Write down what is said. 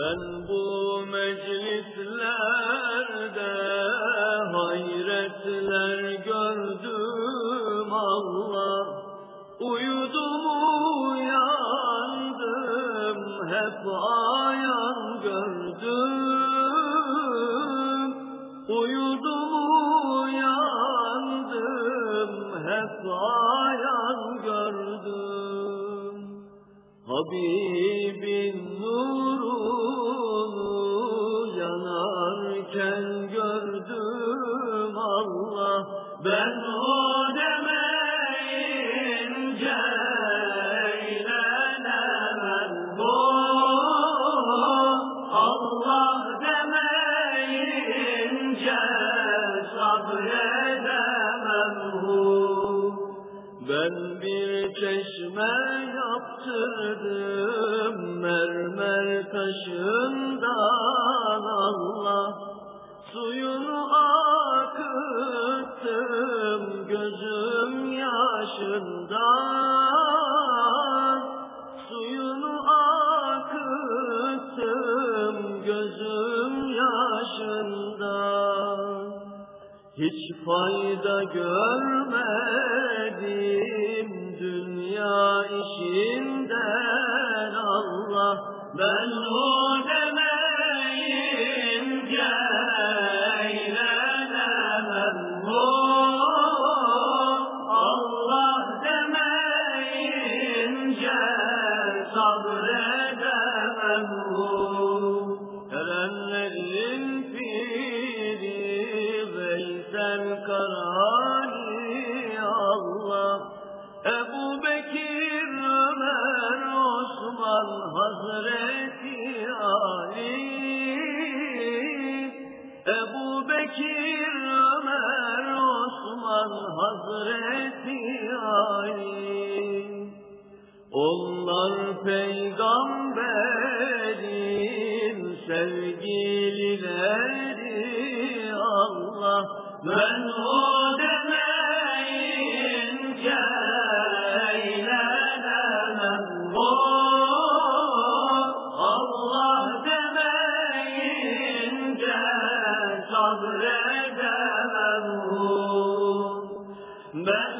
Ben bu meclislerde hayretler gördüm Allah. Uyudum uyandım hep ayan gördüm. Uyudum uyandım hep ayan gördüm. Habibin nurunu yanarken gördüm Allah ben o demeyince eğlenemem bu Allah demeyince sabredemem hu ben bir çeşme yaptırdım mermer taşından Allah Suyunu akıttım gözüm yaşından Suyunu akıttım gözüm yaşından hiç fayda görmedim dünya işinden Allah. Ben sabredemem bu Erenlerin piri Severim sevgilileri Allah. Ben o demeyince eğlenemem. Allah demeyince sabredemem. O Ben